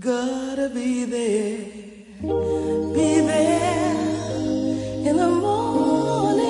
Gotta be there, be there in the morning.